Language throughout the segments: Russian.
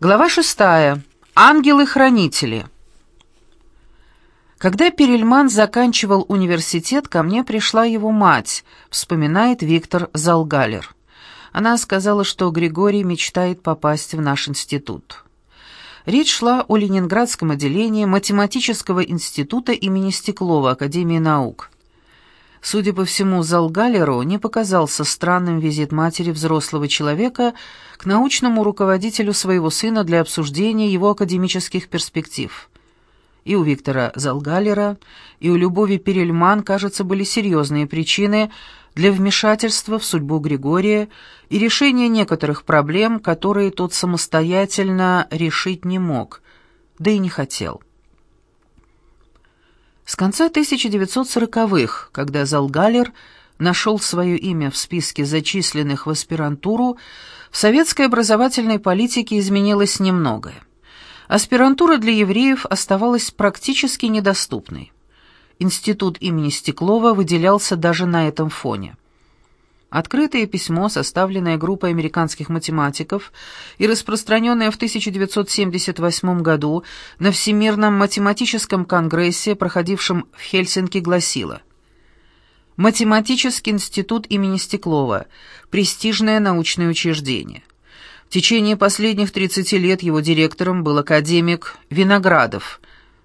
Глава шестая. Ангелы-хранители. Когда Перельман заканчивал университет, ко мне пришла его мать, вспоминает Виктор Залгалер. Она сказала, что Григорий мечтает попасть в наш институт. Речь шла о Ленинградском отделении математического института имени Стеклова Академии наук. Судя по всему, Залгалеру не показался странным визит матери взрослого человека к научному руководителю своего сына для обсуждения его академических перспектив. И у Виктора Залгалера, и у Любови Перельман, кажется, были серьезные причины для вмешательства в судьбу Григория и решения некоторых проблем, которые тот самостоятельно решить не мог, да и не хотел. С конца 1940-х, когда Залгалер нашел свое имя в списке зачисленных в аспирантуру, в советской образовательной политике изменилось немногое. Аспирантура для евреев оставалась практически недоступной. Институт имени Стеклова выделялся даже на этом фоне. Открытое письмо, составленное группой американских математиков и распространенное в 1978 году на Всемирном математическом конгрессе, проходившем в Хельсинки, гласило «Математический институт имени Стеклова – престижное научное учреждение. В течение последних 30 лет его директором был академик Виноградов,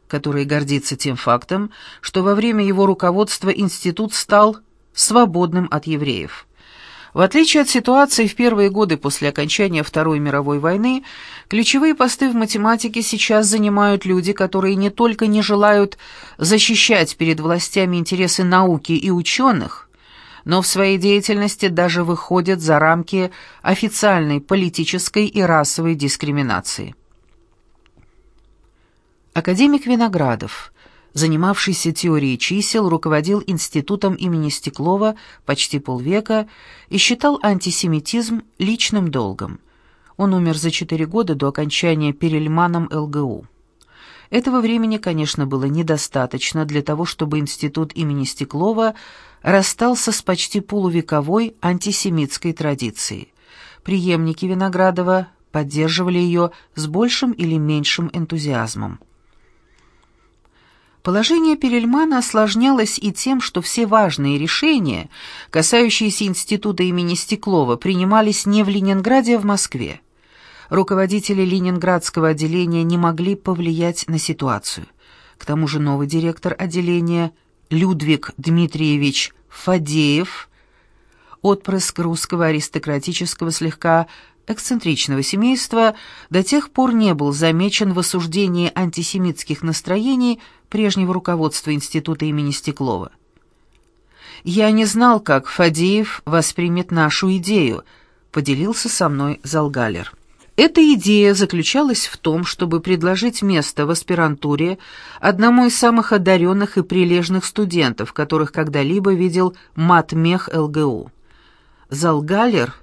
который гордится тем фактом, что во время его руководства институт стал свободным от евреев». В отличие от ситуации в первые годы после окончания Второй мировой войны, ключевые посты в математике сейчас занимают люди, которые не только не желают защищать перед властями интересы науки и ученых, но в своей деятельности даже выходят за рамки официальной политической и расовой дискриминации. Академик Виноградов – занимавшийся теорией чисел, руководил институтом имени Стеклова почти полвека и считал антисемитизм личным долгом. Он умер за четыре года до окончания Перельманом ЛГУ. Этого времени, конечно, было недостаточно для того, чтобы институт имени Стеклова расстался с почти полувековой антисемитской традицией. Приемники Виноградова поддерживали ее с большим или меньшим энтузиазмом. Положение Перельмана осложнялось и тем, что все важные решения, касающиеся института имени Стеклова, принимались не в Ленинграде, а в Москве. Руководители ленинградского отделения не могли повлиять на ситуацию. К тому же новый директор отделения Людвиг Дмитриевич Фадеев, отпрыск русского аристократического слегка эксцентричного семейства до тех пор не был замечен в осуждении антисемитских настроений прежнего руководства института имени Стеклова. «Я не знал, как Фадеев воспримет нашу идею», — поделился со мной Залгалер. Эта идея заключалась в том, чтобы предложить место в аспирантуре одному из самых одаренных и прилежных студентов, которых когда-либо видел матмех ЛГУ. Залгалер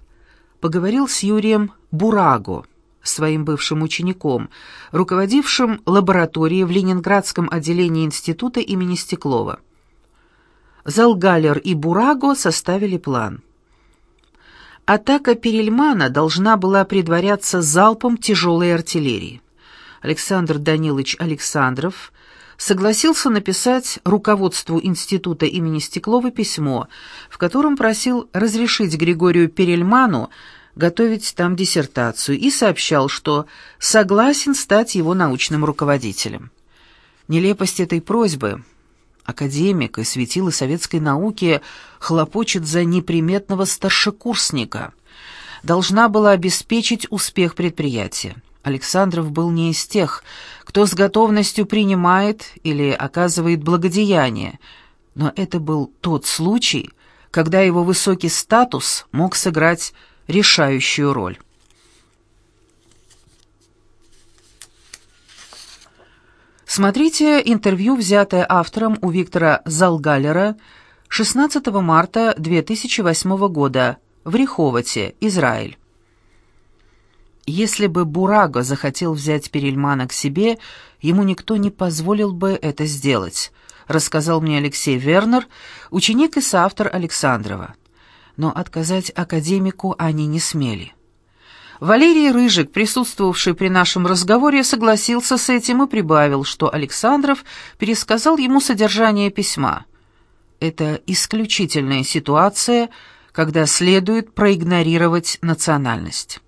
поговорил с Юрием Бураго, своим бывшим учеником, руководившим лабораторией в Ленинградском отделении института имени Стеклова. Залгалер и Бураго составили план. Атака Перельмана должна была предваряться залпом тяжелой артиллерии. Александр Данилович Александров согласился написать руководству института имени Стеклова письмо, в котором просил разрешить Григорию Перельману готовить там диссертацию и сообщал, что согласен стать его научным руководителем. Нелепость этой просьбы академик и светило советской науки хлопочет за неприметного старшекурсника, должна была обеспечить успех предприятия. Александров был не из тех, кто с готовностью принимает или оказывает благодеяние, но это был тот случай, когда его высокий статус мог сыграть решающую роль. Смотрите интервью, взятое автором у Виктора Залгалера 16 марта 2008 года в Реховоте, Израиль. Если бы Бураго захотел взять Перельмана к себе, ему никто не позволил бы это сделать, рассказал мне Алексей Вернер, ученик и соавтор Александрова. Но отказать академику они не смели. Валерий Рыжик, присутствовавший при нашем разговоре, согласился с этим и прибавил, что Александров пересказал ему содержание письма. Это исключительная ситуация, когда следует проигнорировать национальность.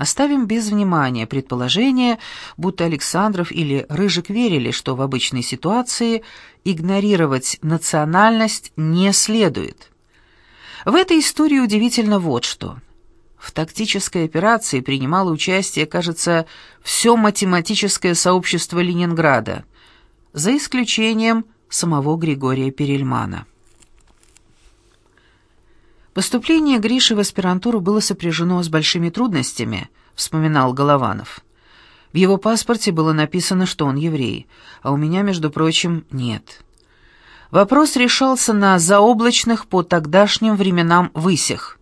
Оставим без внимания предположение, будто Александров или Рыжик верили, что в обычной ситуации игнорировать национальность не следует. В этой истории удивительно вот что. В тактической операции принимало участие, кажется, все математическое сообщество Ленинграда, за исключением самого Григория Перельмана. Поступление Гриши в аспирантуру было сопряжено с большими трудностями, вспоминал Голованов. В его паспорте было написано, что он еврей, а у меня, между прочим, нет. Вопрос решался на заоблачных по тогдашним временам высях.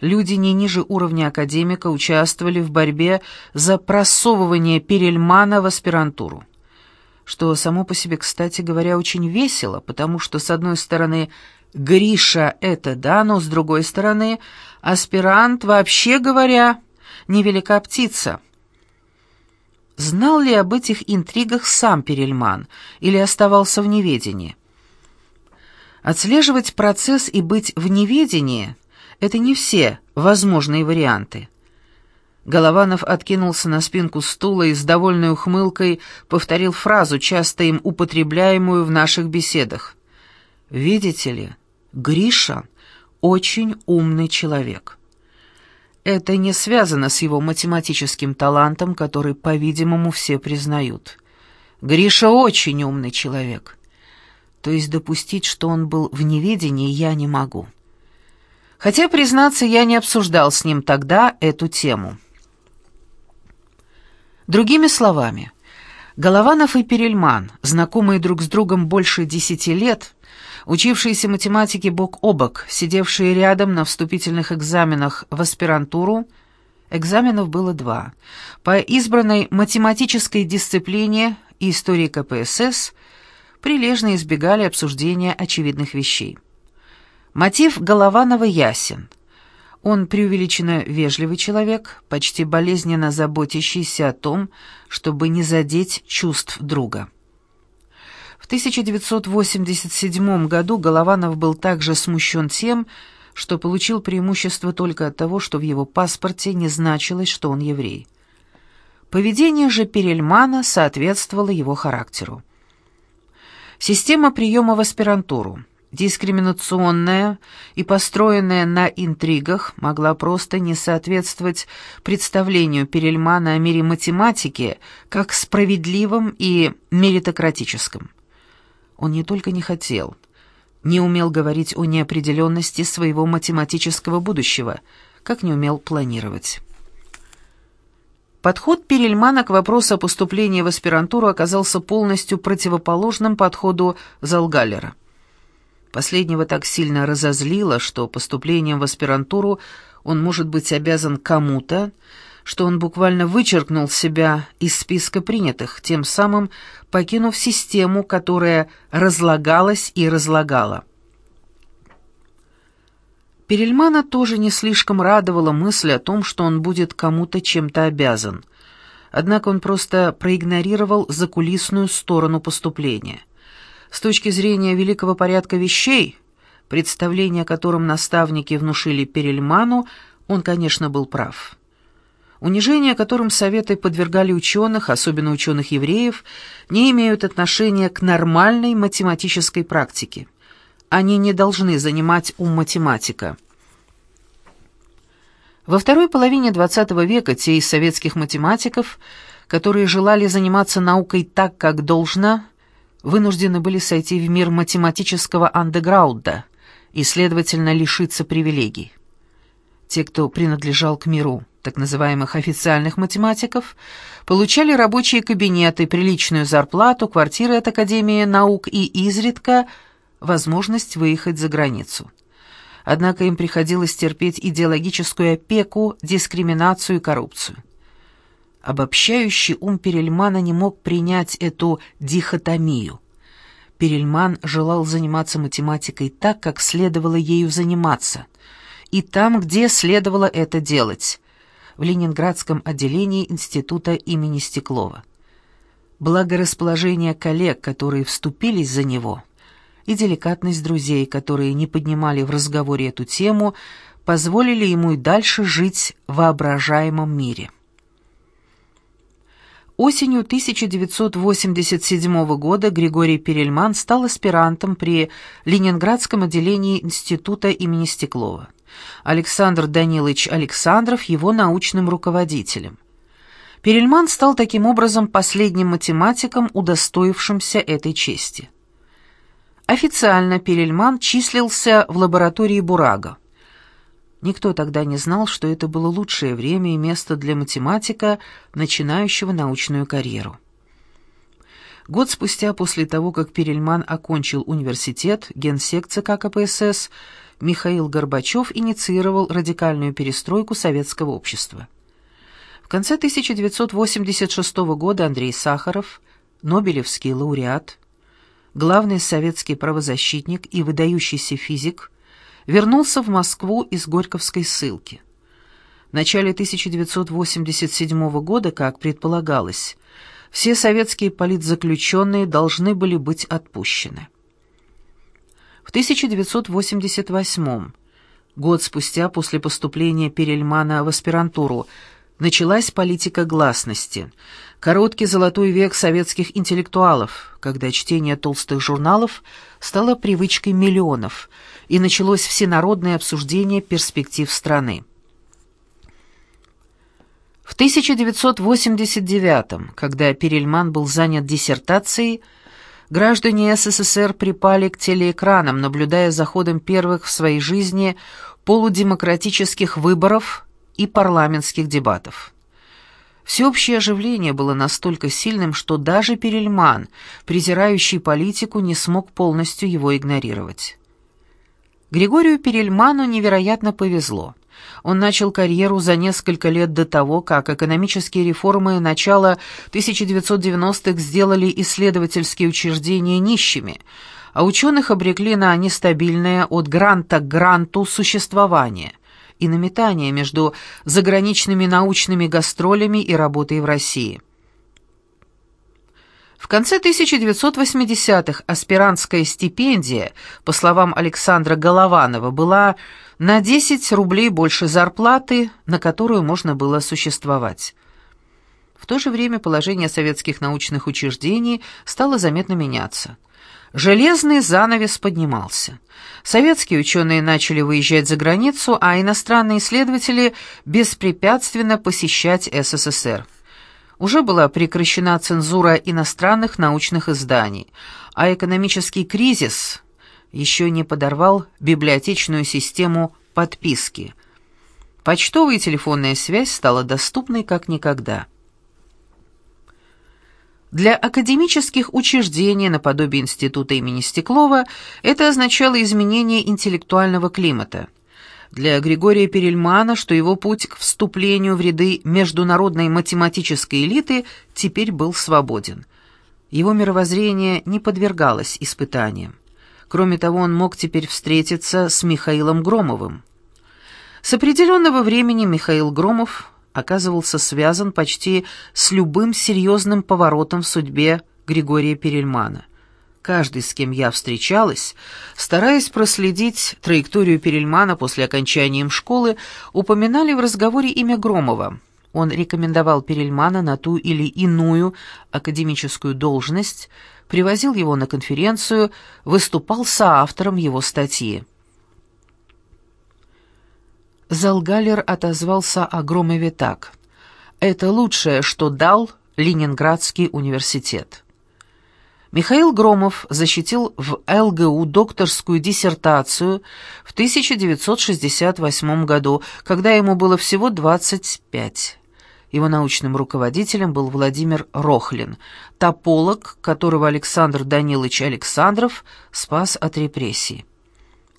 Люди не ниже уровня академика участвовали в борьбе за просовывание Перельмана в аспирантуру. Что само по себе, кстати говоря, очень весело, потому что, с одной стороны, Гриша — это да, но с другой стороны, аспирант, вообще говоря, невелика птица. Знал ли об этих интригах сам Перельман или оставался в неведении? Отслеживать процесс и быть в неведении — это не все возможные варианты. Голованов откинулся на спинку стула и с довольной ухмылкой повторил фразу, часто им употребляемую в наших беседах. «Видите ли, Гриша очень умный человек. Это не связано с его математическим талантом, который, по-видимому, все признают. Гриша очень умный человек. То есть допустить, что он был в неведении, я не могу. Хотя, признаться, я не обсуждал с ним тогда эту тему. Другими словами, Голованов и Перельман, знакомые друг с другом больше десяти лет, Учившиеся математики бок о бок, сидевшие рядом на вступительных экзаменах в аспирантуру, экзаменов было два, по избранной математической дисциплине и истории КПСС прилежно избегали обсуждения очевидных вещей. Мотив Голованова ясен. Он преувеличенно вежливый человек, почти болезненно заботящийся о том, чтобы не задеть чувств друга. В 1987 году Голованов был также смущен тем, что получил преимущество только от того, что в его паспорте не значилось, что он еврей. Поведение же Перельмана соответствовало его характеру. Система приема в аспирантуру, дискриминационная и построенная на интригах, могла просто не соответствовать представлению Перельмана о мире математики как справедливом и меритократическом. Он не только не хотел, не умел говорить о неопределенности своего математического будущего, как не умел планировать. Подход Перельмана к вопросу о поступлении в аспирантуру оказался полностью противоположным подходу Залгаллера. Последнего так сильно разозлило, что поступлением в аспирантуру он может быть обязан кому-то, что он буквально вычеркнул себя из списка принятых, тем самым покинув систему, которая разлагалась и разлагала. Перельмана тоже не слишком радовала мысль о том, что он будет кому-то чем-то обязан. Однако он просто проигнорировал закулисную сторону поступления. С точки зрения великого порядка вещей, представление о котором наставники внушили Перельману, он, конечно, был прав. Унижения, которым Советы подвергали ученых, особенно ученых-евреев, не имеют отношения к нормальной математической практике. Они не должны занимать ум математика. Во второй половине XX века те из советских математиков, которые желали заниматься наукой так, как должно, вынуждены были сойти в мир математического андеграунда и, следовательно, лишиться привилегий. Те, кто принадлежал к миру так называемых официальных математиков, получали рабочие кабинеты, приличную зарплату, квартиры от Академии наук и изредка возможность выехать за границу. Однако им приходилось терпеть идеологическую опеку, дискриминацию и коррупцию. Обобщающий ум Перельмана не мог принять эту дихотомию. Перельман желал заниматься математикой так, как следовало ею заниматься, и там, где следовало это делать – в ленинградском отделении Института имени Стеклова. Благорасположение коллег, которые вступились за него, и деликатность друзей, которые не поднимали в разговоре эту тему, позволили ему и дальше жить в воображаемом мире. Осенью 1987 года Григорий Перельман стал аспирантом при Ленинградском отделении Института имени Стеклова. Александр Данилович Александров его научным руководителем. Перельман стал таким образом последним математиком, удостоившимся этой чести. Официально Перельман числился в лаборатории Бурага. Никто тогда не знал, что это было лучшее время и место для математика, начинающего научную карьеру. Год спустя после того, как Перельман окончил университет, генсек ЦК КПСС, Михаил Горбачев инициировал радикальную перестройку советского общества. В конце 1986 года Андрей Сахаров, Нобелевский лауреат, главный советский правозащитник и выдающийся физик, вернулся в Москву из Горьковской ссылки. В начале 1987 года, как предполагалось, все советские политзаключенные должны были быть отпущены. В 1988 год спустя после поступления Перельмана в аспирантуру, началась политика гласности, короткий золотой век советских интеллектуалов, когда чтение толстых журналов стало привычкой миллионов – и началось всенародное обсуждение перспектив страны. В 1989 когда Перельман был занят диссертацией, граждане СССР припали к телеэкранам, наблюдая за ходом первых в своей жизни полудемократических выборов и парламентских дебатов. Всеобщее оживление было настолько сильным, что даже Перельман, презирающий политику, не смог полностью его игнорировать. Григорию Перельману невероятно повезло. Он начал карьеру за несколько лет до того, как экономические реформы начала 1990-х сделали исследовательские учреждения нищими, а ученых обрекли на нестабильное от гранта к гранту существование и на метание между заграничными научными гастролями и работой в России. В конце 1980-х аспирантская стипендия, по словам Александра Голованова, была на 10 рублей больше зарплаты, на которую можно было существовать. В то же время положение советских научных учреждений стало заметно меняться. Железный занавес поднимался. Советские ученые начали выезжать за границу, а иностранные исследователи беспрепятственно посещать СССР уже была прекращена цензура иностранных научных изданий, а экономический кризис еще не подорвал библиотечную систему подписки. Почтовая и телефонная связь стала доступной как никогда. Для академических учреждений наподобие Института имени Стеклова это означало изменение интеллектуального климата – для Григория Перельмана, что его путь к вступлению в ряды международной математической элиты теперь был свободен. Его мировоззрение не подвергалось испытаниям. Кроме того, он мог теперь встретиться с Михаилом Громовым. С определенного времени Михаил Громов оказывался связан почти с любым серьезным поворотом в судьбе Григория Перельмана – Каждый, с кем я встречалась, стараясь проследить траекторию Перельмана после окончания им школы, упоминали в разговоре имя Громова. Он рекомендовал Перельмана на ту или иную академическую должность, привозил его на конференцию, выступал соавтором его статьи. Залгалер отозвался о Громове так. «Это лучшее, что дал Ленинградский университет». Михаил Громов защитил в ЛГУ докторскую диссертацию в 1968 году, когда ему было всего 25. Его научным руководителем был Владимир Рохлин, тополог, которого Александр Данилович Александров спас от репрессий.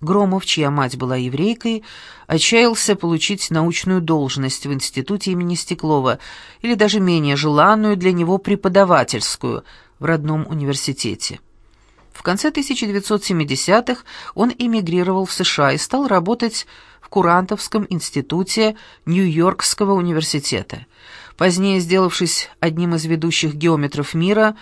Громов, чья мать была еврейкой, отчаялся получить научную должность в институте имени Стеклова или даже менее желанную для него преподавательскую – в родном университете. В конце 1970-х он эмигрировал в США и стал работать в Курантовском институте Нью-Йоркского университета. Позднее, сделавшись одним из ведущих геометров мира,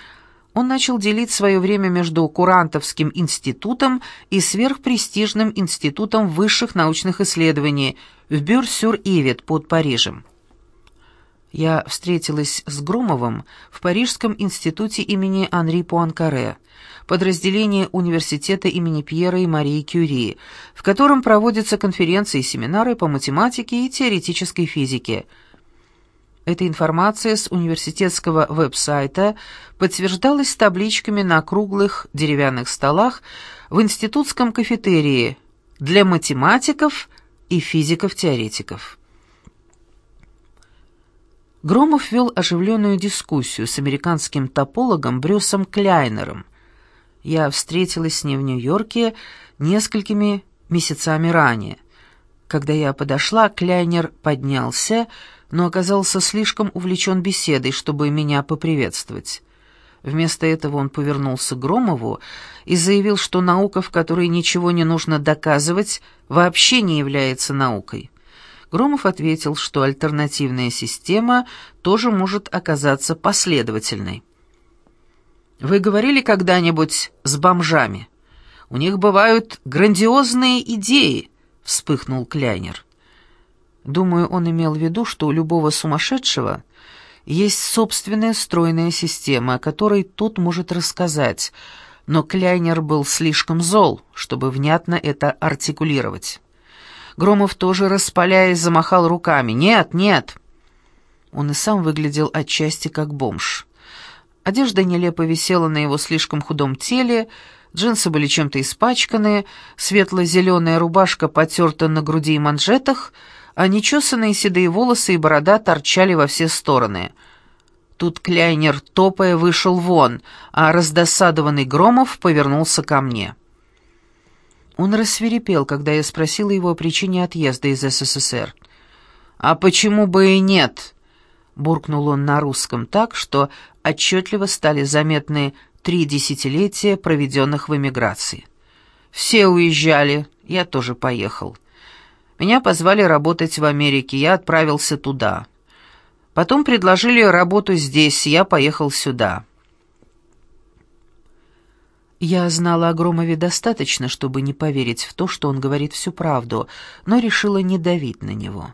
он начал делить свое время между Курантовским институтом и сверхпрестижным институтом высших научных исследований в Бюр-сюр-Ивет под Парижем. Я встретилась с Громовым в Парижском институте имени Анри Пуанкаре, подразделение университета имени Пьера и Марии Кюри, в котором проводятся конференции и семинары по математике и теоретической физике – эта информация с университетского веб-сайта подтверждалась табличками на круглых деревянных столах в институтском кафетерии для математиков и физиков-теоретиков. Громов вел оживленную дискуссию с американским топологом Брюсом Кляйнером. Я встретилась с ним в Нью-Йорке несколькими месяцами ранее. Когда я подошла, Кляйнер поднялся но оказался слишком увлечен беседой, чтобы меня поприветствовать. Вместо этого он повернулся к Громову и заявил, что наука, в которой ничего не нужно доказывать, вообще не является наукой. Громов ответил, что альтернативная система тоже может оказаться последовательной. «Вы говорили когда-нибудь с бомжами? У них бывают грандиозные идеи», — вспыхнул Кляйнер. Думаю, он имел в виду, что у любого сумасшедшего есть собственная стройная система, о которой тот может рассказать, но Кляйнер был слишком зол, чтобы внятно это артикулировать. Громов тоже, распаляясь, замахал руками. «Нет, нет!» Он и сам выглядел отчасти как бомж. Одежда нелепо висела на его слишком худом теле, джинсы были чем-то испачканы, светло-зеленая рубашка потерта на груди и манжетах — а нечесанные седые волосы и борода торчали во все стороны. Тут Кляйнер, топая, вышел вон, а раздосадованный Громов повернулся ко мне. Он рассверепел, когда я спросила его о причине отъезда из СССР. «А почему бы и нет?» — буркнул он на русском так, что отчетливо стали заметны три десятилетия, проведенных в эмиграции. «Все уезжали, я тоже поехал». Меня позвали работать в Америке, я отправился туда. Потом предложили работу здесь, я поехал сюда. Я знала о Громове достаточно, чтобы не поверить в то, что он говорит всю правду, но решила не давить на него.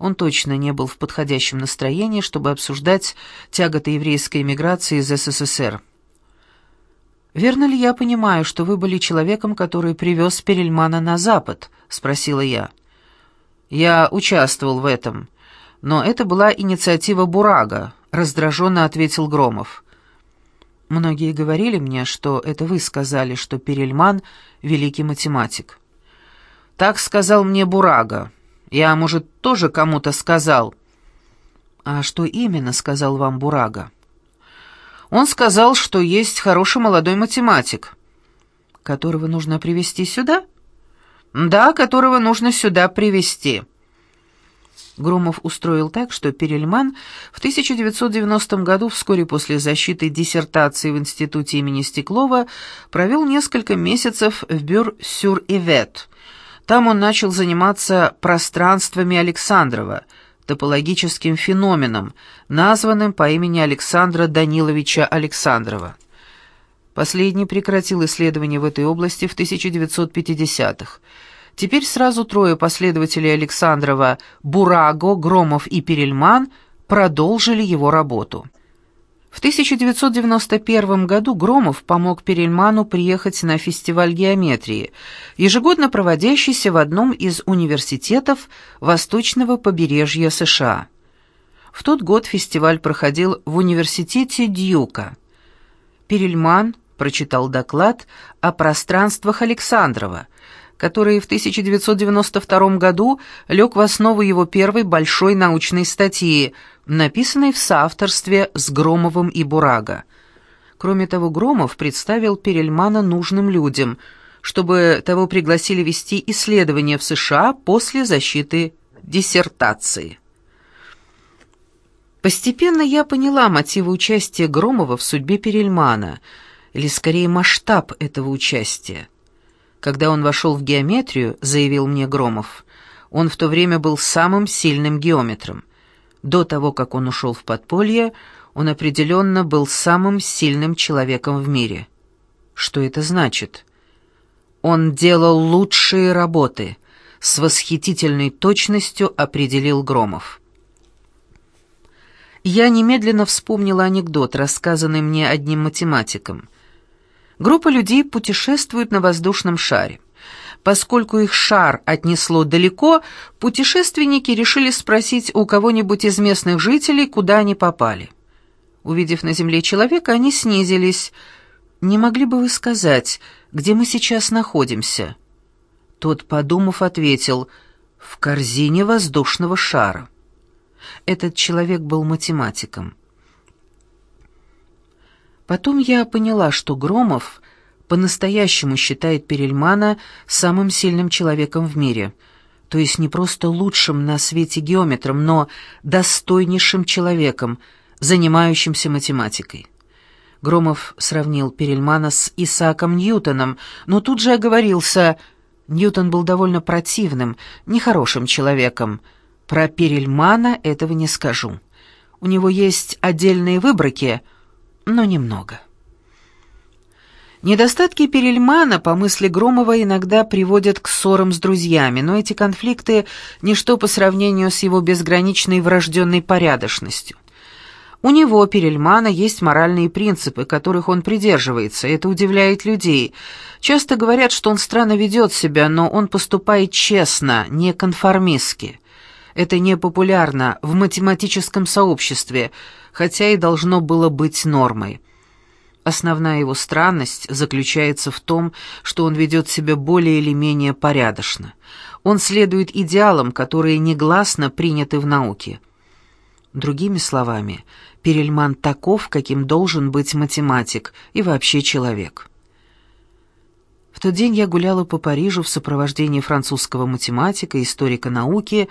Он точно не был в подходящем настроении, чтобы обсуждать тяготы еврейской эмиграции из СССР. «Верно ли я понимаю, что вы были человеком, который привез Перельмана на Запад?» — спросила я. Я участвовал в этом, но это была инициатива Бурага, раздраженно ответил Громов. Многие говорили мне, что это вы сказали, что Перельман — великий математик. Так сказал мне Бурага. Я, может, тоже кому-то сказал. А что именно сказал вам Бурага? Он сказал, что есть хороший молодой математик. Которого нужно привести сюда? — «Да, которого нужно сюда привести Громов устроил так, что Перельман в 1990 году, вскоре после защиты диссертации в институте имени Стеклова, провел несколько месяцев в Бюр-сюр-Ивет. Там он начал заниматься пространствами Александрова, топологическим феноменом, названным по имени Александра Даниловича Александрова. Последний прекратил исследования в этой области в 1950-х. Теперь сразу трое последователей Александрова Бураго, Громов и Перельман продолжили его работу. В 1991 году Громов помог Перельману приехать на фестиваль геометрии, ежегодно проводящийся в одном из университетов восточного побережья США. В тот год фестиваль проходил в университете Дьюка. Перельман прочитал доклад о пространствах Александрова, который в 1992 году лег в основу его первой большой научной статьи, написанной в соавторстве с Громовым и Бурага. Кроме того, Громов представил Перельмана нужным людям, чтобы того пригласили вести исследования в США после защиты диссертации. Постепенно я поняла мотивы участия Громова в судьбе Перельмана – или скорее масштаб этого участия. Когда он вошел в геометрию, заявил мне Громов, Он в то время был самым сильным геометром. До того, как он ушел в подполье, он определенно был самым сильным человеком в мире. Что это значит? Он делал лучшие работы, с восхитительной точностью определил Громов. Я немедленно вспомнила анекдот, рассказанный мне одним математиком. Группа людей путешествует на воздушном шаре. Поскольку их шар отнесло далеко, путешественники решили спросить у кого-нибудь из местных жителей, куда они попали. Увидев на земле человека, они снизились. «Не могли бы вы сказать, где мы сейчас находимся?» Тот, подумав, ответил, «В корзине воздушного шара». Этот человек был математиком. Потом я поняла, что Громов по-настоящему считает Перельмана самым сильным человеком в мире, то есть не просто лучшим на свете геометром, но достойнейшим человеком, занимающимся математикой. Громов сравнил Перельмана с Исааком Ньютоном, но тут же оговорился, Ньютон был довольно противным, нехорошим человеком. Про Перельмана этого не скажу. У него есть отдельные выброки, но немного. Недостатки Перельмана, по мысли Громова, иногда приводят к ссорам с друзьями, но эти конфликты – ничто по сравнению с его безграничной врожденной порядочностью. У него, Перельмана, есть моральные принципы, которых он придерживается, это удивляет людей. Часто говорят, что он странно ведет себя, но он поступает честно, не конформистски. Это не популярно в математическом сообществе, хотя и должно было быть нормой. Основная его странность заключается в том, что он ведет себя более или менее порядочно. Он следует идеалам, которые негласно приняты в науке. Другими словами, Перельман таков, каким должен быть математик и вообще человек. В тот день я гуляла по Парижу в сопровождении французского математика, историка науки,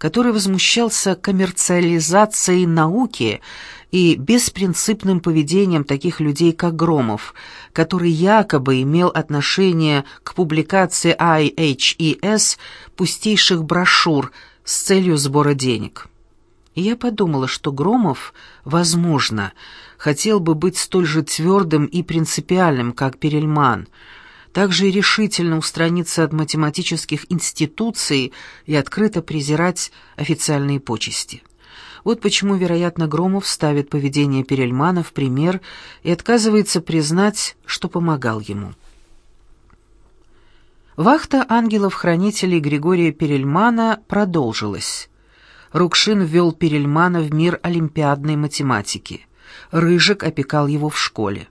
который возмущался коммерциализацией науки и беспринципным поведением таких людей, как Громов, который якобы имел отношение к публикации IHES пустейших брошюр с целью сбора денег. И я подумала, что Громов, возможно, хотел бы быть столь же твердым и принципиальным, как Перельман — также решительно устраниться от математических институций и открыто презирать официальные почести. Вот почему, вероятно, Громов ставит поведение Перельмана в пример и отказывается признать, что помогал ему. Вахта ангелов-хранителей Григория Перельмана продолжилась. Рукшин ввел Перельмана в мир олимпиадной математики. Рыжик опекал его в школе.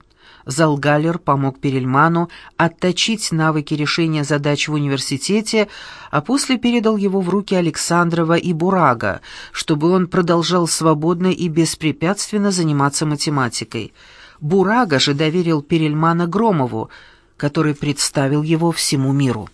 Залгалер помог Перельману отточить навыки решения задач в университете, а после передал его в руки Александрова и Бурага, чтобы он продолжал свободно и беспрепятственно заниматься математикой. Бурага же доверил Перельмана Громову, который представил его всему миру.